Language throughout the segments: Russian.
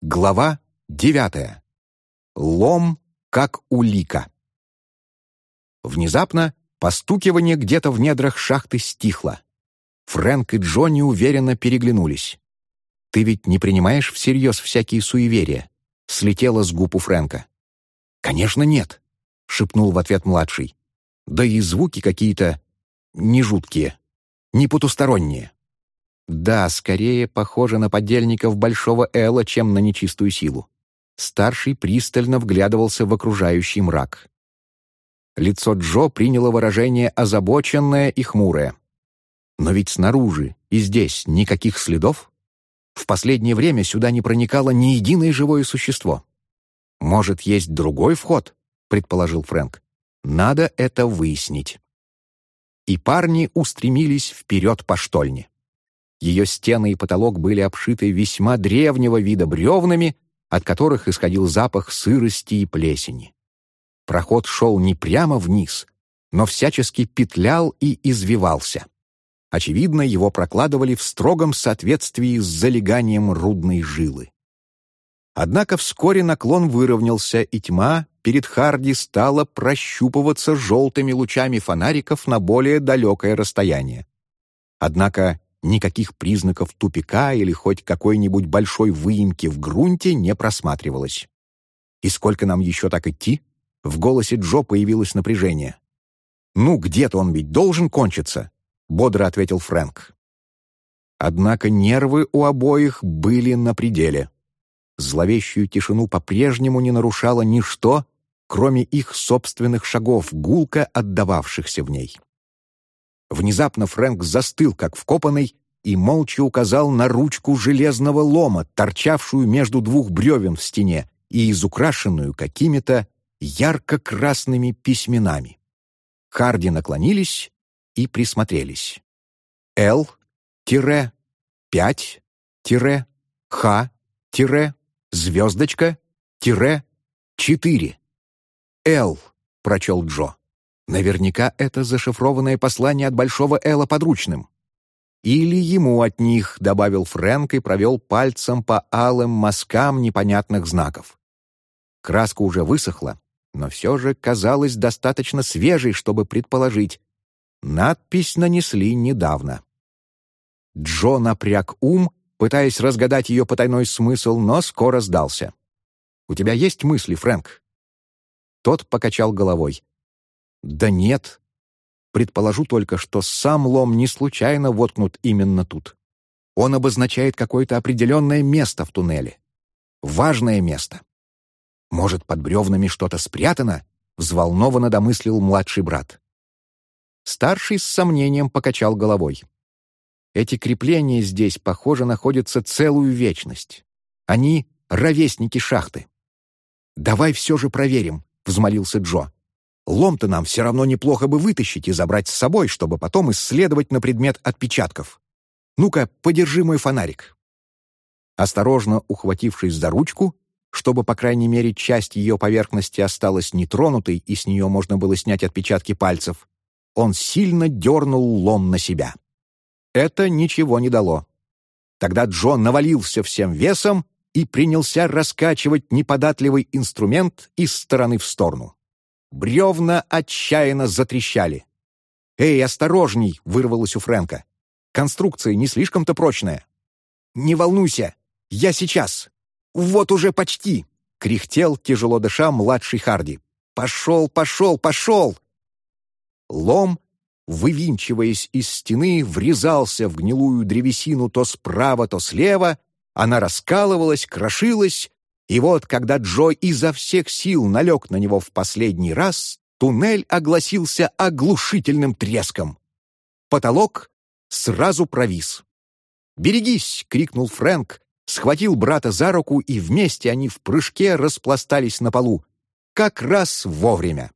Глава девятая. Лом как улика. Внезапно постукивание где-то в недрах шахты стихло. Фрэнк и Джонни уверенно переглянулись. «Ты ведь не принимаешь всерьез всякие суеверия?» — слетело с губ у Фрэнка. «Конечно нет», — шепнул в ответ младший. «Да и звуки какие-то не жуткие, не потусторонние». Да, скорее похоже на подельников Большого Эла, чем на нечистую силу. Старший пристально вглядывался в окружающий мрак. Лицо Джо приняло выражение озабоченное и хмурое. Но ведь снаружи и здесь никаких следов. В последнее время сюда не проникало ни единое живое существо. «Может, есть другой вход?» — предположил Фрэнк. «Надо это выяснить». И парни устремились вперед по штольне. Ее стены и потолок были обшиты весьма древнего вида бревнами, от которых исходил запах сырости и плесени. Проход шел не прямо вниз, но всячески петлял и извивался. Очевидно, его прокладывали в строгом соответствии с залеганием рудной жилы. Однако вскоре наклон выровнялся, и тьма перед Харди стала прощупываться желтыми лучами фонариков на более далекое расстояние. Однако никаких признаков тупика или хоть какой-нибудь большой выемки в грунте не просматривалось. «И сколько нам еще так идти?» В голосе Джо появилось напряжение. «Ну, где-то он ведь должен кончиться», — бодро ответил Фрэнк. Однако нервы у обоих были на пределе. Зловещую тишину по-прежнему не нарушало ничто, кроме их собственных шагов, гулко отдававшихся в ней. Внезапно Фрэнк застыл, как вкопанный, и молча указал на ручку железного лома, торчавшую между двух бревен в стене и изукрашенную какими-то ярко-красными письменами. Харди наклонились и присмотрелись. Л, тире, пять, тире, Х, тире, звездочка, тире, четыре. «Л», — прочел Джо. Наверняка это зашифрованное послание от Большого Эла подручным. Или ему от них, добавил Фрэнк и провел пальцем по алым мазкам непонятных знаков. Краска уже высохла, но все же казалась достаточно свежей, чтобы предположить. Надпись нанесли недавно. Джо напряг ум, пытаясь разгадать ее потайной смысл, но скоро сдался. «У тебя есть мысли, Фрэнк?» Тот покачал головой. Да нет. Предположу только, что сам лом не случайно воткнут именно тут. Он обозначает какое-то определенное место в туннеле. Важное место. Может, под бревнами что-то спрятано? Взволнованно домыслил младший брат. Старший с сомнением покачал головой. Эти крепления здесь, похоже, находятся целую вечность. Они — ровесники шахты. «Давай все же проверим», — взмолился Джо. Лом-то нам все равно неплохо бы вытащить и забрать с собой, чтобы потом исследовать на предмет отпечатков. Ну-ка, подержи мой фонарик». Осторожно ухватившись за ручку, чтобы, по крайней мере, часть ее поверхности осталась нетронутой и с нее можно было снять отпечатки пальцев, он сильно дернул лом на себя. Это ничего не дало. Тогда Джон навалился всем весом и принялся раскачивать неподатливый инструмент из стороны в сторону. Бревна отчаянно затрещали. «Эй, осторожней!» — вырвалось у Фрэнка. «Конструкция не слишком-то прочная». «Не волнуйся! Я сейчас! Вот уже почти!» — кряхтел, тяжело дыша, младший Харди. «Пошел, пошел, пошел!» Лом, вывинчиваясь из стены, врезался в гнилую древесину то справа, то слева, она раскалывалась, крошилась, и вот, когда Джо изо всех сил налег на него в последний раз, туннель огласился оглушительным треском. Потолок сразу провис. «Берегись!» — крикнул Фрэнк, схватил брата за руку, и вместе они в прыжке распластались на полу. Как раз вовремя.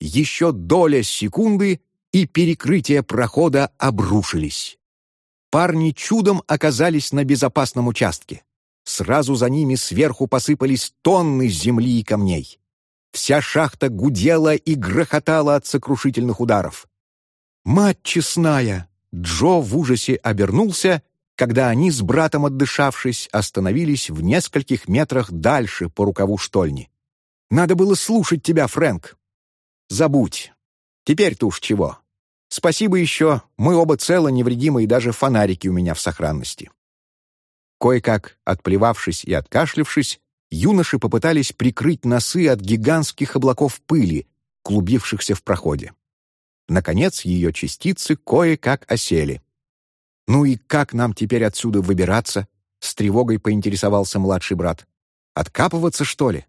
Еще доля секунды, и перекрытия прохода обрушились. Парни чудом оказались на безопасном участке. Сразу за ними сверху посыпались тонны земли и камней. Вся шахта гудела и грохотала от сокрушительных ударов. «Мать честная!» Джо в ужасе обернулся когда они с братом, отдышавшись, остановились в нескольких метрах дальше по рукаву штольни. «Надо было слушать тебя, Фрэнк!» «Забудь. Теперь-то уж чего. Спасибо еще, мы оба целы, невредимы, и даже фонарики у меня в сохранности». Кое-как, отплевавшись и откашлившись, юноши попытались прикрыть носы от гигантских облаков пыли, клубившихся в проходе. Наконец, ее частицы кое-как осели. «Ну и как нам теперь отсюда выбираться?» — с тревогой поинтересовался младший брат. «Откапываться, что ли?»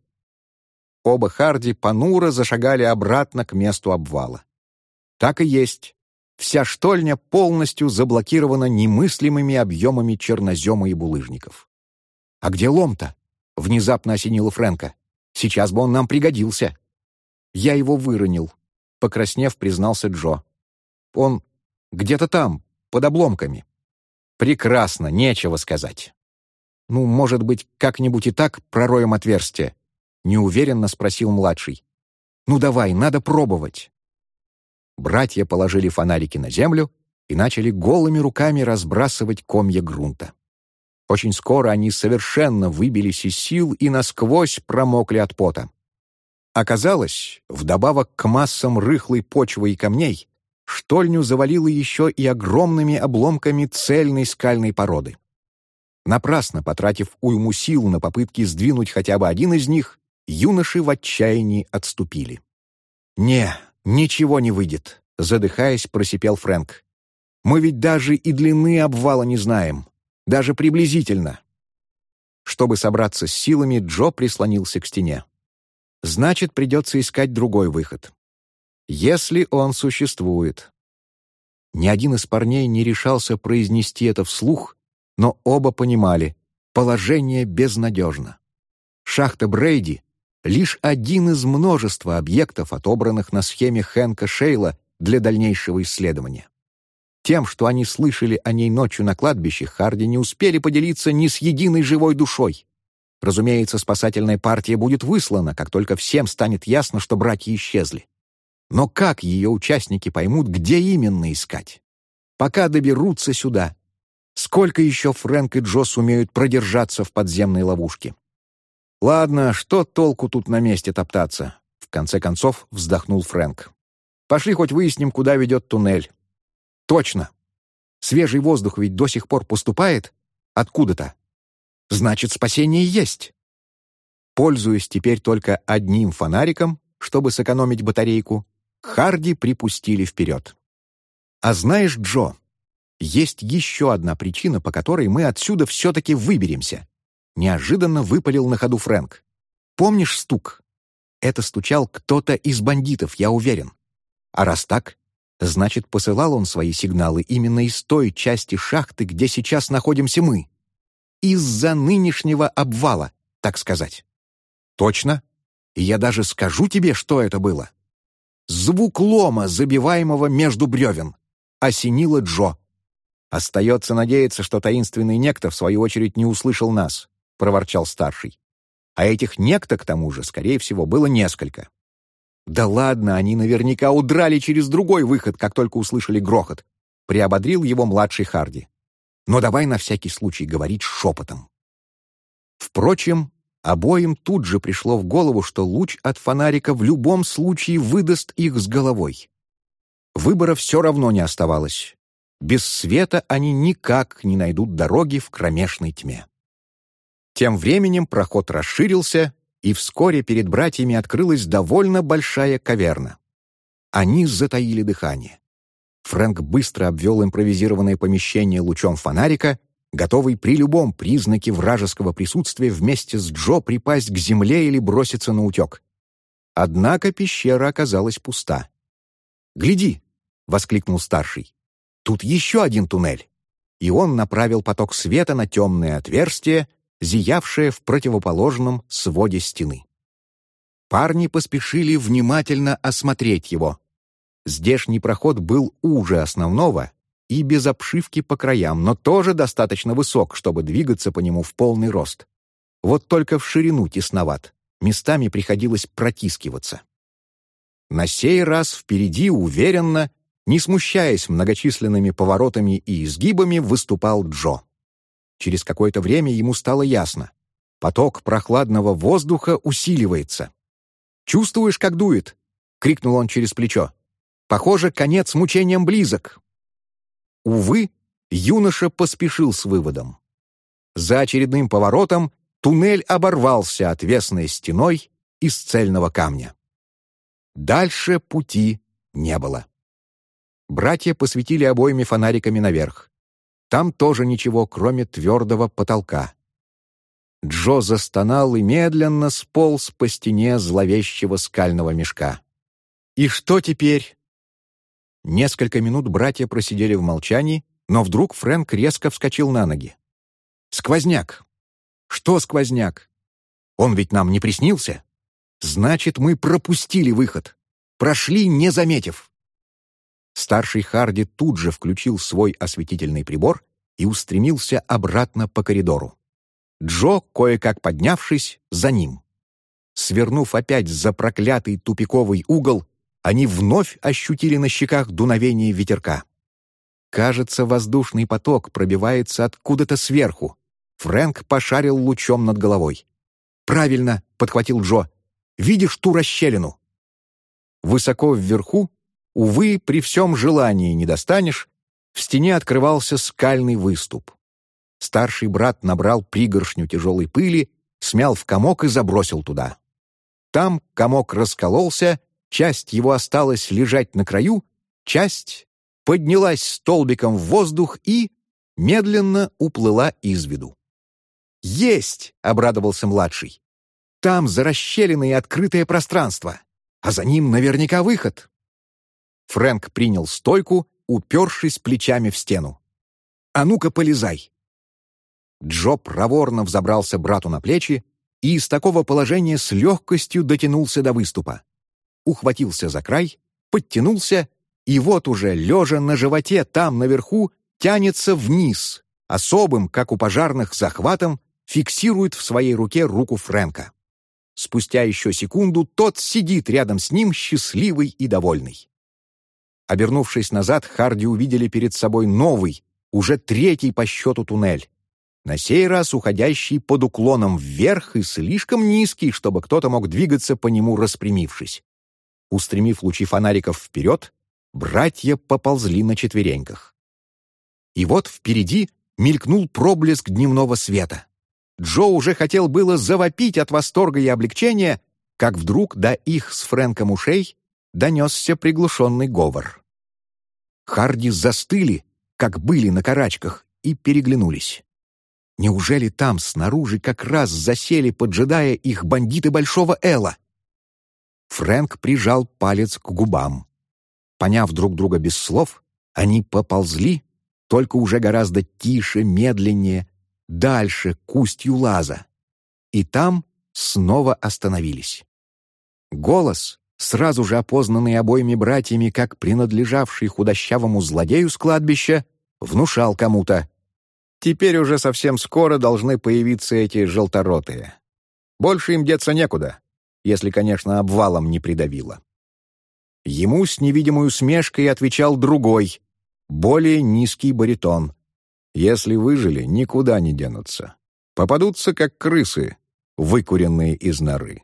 Оба Харди понуро зашагали обратно к месту обвала. Так и есть. Вся штольня полностью заблокирована немыслимыми объемами чернозема и булыжников. «А где лом-то?» — внезапно осенила Фрэнка. «Сейчас бы он нам пригодился». «Я его выронил», — покраснев, признался Джо. «Он где-то там, под обломками». «Прекрасно, нечего сказать». «Ну, может быть, как-нибудь и так пророем отверстие?» — неуверенно спросил младший. «Ну давай, надо пробовать». Братья положили фонарики на землю и начали голыми руками разбрасывать комья грунта. Очень скоро они совершенно выбились из сил и насквозь промокли от пота. Оказалось, вдобавок к массам рыхлой почвы и камней, штольню завалило еще и огромными обломками цельной скальной породы. Напрасно потратив уйму сил на попытки сдвинуть хотя бы один из них, юноши в отчаянии отступили. «Не, ничего не выйдет», — задыхаясь, просипел Фрэнк. «Мы ведь даже и длины обвала не знаем. Даже приблизительно. Чтобы собраться с силами, Джо прислонился к стене. Значит, придется искать другой выход. Если он существует. Ни один из парней не решался произнести это вслух, но оба понимали — положение безнадежно. Шахта Брейди — лишь один из множества объектов, отобранных на схеме Хэнка Шейла для дальнейшего исследования. Тем, что они слышали о ней ночью на кладбище, Харди не успели поделиться ни с единой живой душой. Разумеется, спасательная партия будет выслана, как только всем станет ясно, что братья исчезли. Но как ее участники поймут, где именно искать? Пока доберутся сюда. Сколько еще Фрэнк и Джо сумеют продержаться в подземной ловушке? Ладно, что толку тут на месте топтаться? В конце концов вздохнул Фрэнк. Пошли хоть выясним, куда ведет туннель. Точно. Свежий воздух ведь до сих пор поступает откуда-то. Значит, спасение есть. Пользуясь теперь только одним фонариком, чтобы сэкономить батарейку, Харди припустили вперед. А знаешь, Джо, есть еще одна причина, по которой мы отсюда все-таки выберемся. Неожиданно выпалил на ходу Фрэнк. Помнишь стук? Это стучал кто-то из бандитов, я уверен. А раз так, Значит, посылал он свои сигналы именно из той части шахты, где сейчас находимся мы. Из-за нынешнего обвала, так сказать. Точно. Я даже скажу тебе, что это было. Звук лома, забиваемого между бревен. Осенило Джо. «Остается надеяться, что таинственный некто, в свою очередь, не услышал нас», — проворчал старший. А этих некто, к тому же, скорее всего, было несколько. «Да ладно, они наверняка удрали через другой выход, как только услышали грохот», — приободрил его младший Харди. «Но давай на всякий случай говорить шепотом». Впрочем, обоим тут же пришло в голову, что луч от фонарика в любом случае выдаст их с головой. Выбора все равно не оставалось. Без света они никак не найдут дороги в кромешной тьме. Тем временем проход расширился, и вскоре перед братьями открылась довольно большая каверна. Они затаили дыхание. Фрэнк быстро обвел импровизированное помещение лучом фонарика, готовый при любом признаке вражеского присутствия вместе с Джо припасть к земле или броситься на утек. Однако пещера оказалась пуста. «Гляди!» — воскликнул старший. «Тут еще один туннель!» И он направил поток света на темное отверстие, зиявшее в противоположном своде стены. Парни поспешили внимательно осмотреть его. Здешний проход был уже основного и без обшивки по краям, но тоже достаточно высок, чтобы двигаться по нему в полный рост. Вот только в ширину тесноват, местами приходилось протискиваться. На сей раз впереди уверенно, не смущаясь многочисленными поворотами и изгибами, выступал Джо. Через какое-то время ему стало ясно. Поток прохладного воздуха усиливается. «Чувствуешь, как дует?» — крикнул он через плечо. «Похоже, конец мучениям близок». Увы, юноша поспешил с выводом. За очередным поворотом туннель оборвался отвесной стеной из цельного камня. Дальше пути не было. Братья посветили обоими фонариками наверх. Там тоже ничего, кроме твердого потолка. Джо застонал и медленно сполз по стене зловещего скального мешка. «И что теперь?» Несколько минут братья просидели в молчании, но вдруг Фрэнк резко вскочил на ноги. «Сквозняк!» «Что сквозняк? Он ведь нам не приснился? Значит, мы пропустили выход. Прошли, не заметив». Старший Харди тут же включил свой осветительный прибор и устремился обратно по коридору. Джо, кое-как поднявшись, за ним. Свернув опять за проклятый тупиковый угол, они вновь ощутили на щеках дуновение ветерка. Кажется, воздушный поток пробивается откуда-то сверху. Фрэнк пошарил лучом над головой. «Правильно», — подхватил Джо. «Видишь ту расщелину?» Высоко вверху Увы, при всем желании не достанешь, в стене открывался скальный выступ. Старший брат набрал пригоршню тяжелой пыли, смял в комок и забросил туда. Там комок раскололся, часть его осталась лежать на краю, часть поднялась столбиком в воздух и медленно уплыла из виду. «Есть!» — обрадовался младший. «Там за расщелиной открытое пространство, а за ним наверняка выход». Фрэнк принял стойку, упершись плечами в стену. «А ну-ка, полезай!» Джо проворно взобрался брату на плечи и из такого положения с легкостью дотянулся до выступа. Ухватился за край, подтянулся, и вот уже, лежа на животе там наверху, тянется вниз, особым, как у пожарных, захватом, фиксирует в своей руке руку Фрэнка. Спустя еще секунду тот сидит рядом с ним, счастливый и довольный. Обернувшись назад, Харди увидели перед собой новый, уже третий по счету туннель. На сей раз уходящий под уклоном вверх и слишком низкий, чтобы кто-то мог двигаться по нему, распрямившись. Устремив лучи фонариков вперед, братья поползли на четвереньках. И вот впереди мелькнул проблеск дневного света. Джо уже хотел было завопить от восторга и облегчения, как вдруг до их с Фрэнком ушей донесся приглушенный говор. Харди застыли, как были на карачках, и переглянулись. Неужели там, снаружи, как раз засели, поджидая их бандиты Большого Эла? Фрэнк прижал палец к губам. Поняв друг друга без слов, они поползли, только уже гораздо тише, медленнее, дальше, к устью лаза. И там снова остановились. Голос, сразу же опознанный обоими братьями как принадлежавший худощавому злодею с кладбища, внушал кому-то. Теперь уже совсем скоро должны появиться эти желторотые. Больше им деться некуда, если, конечно, обвалом не придавило. Ему с невидимой усмешкой отвечал другой, более низкий баритон. Если выжили, никуда не денутся. Попадутся, как крысы, выкуренные из норы.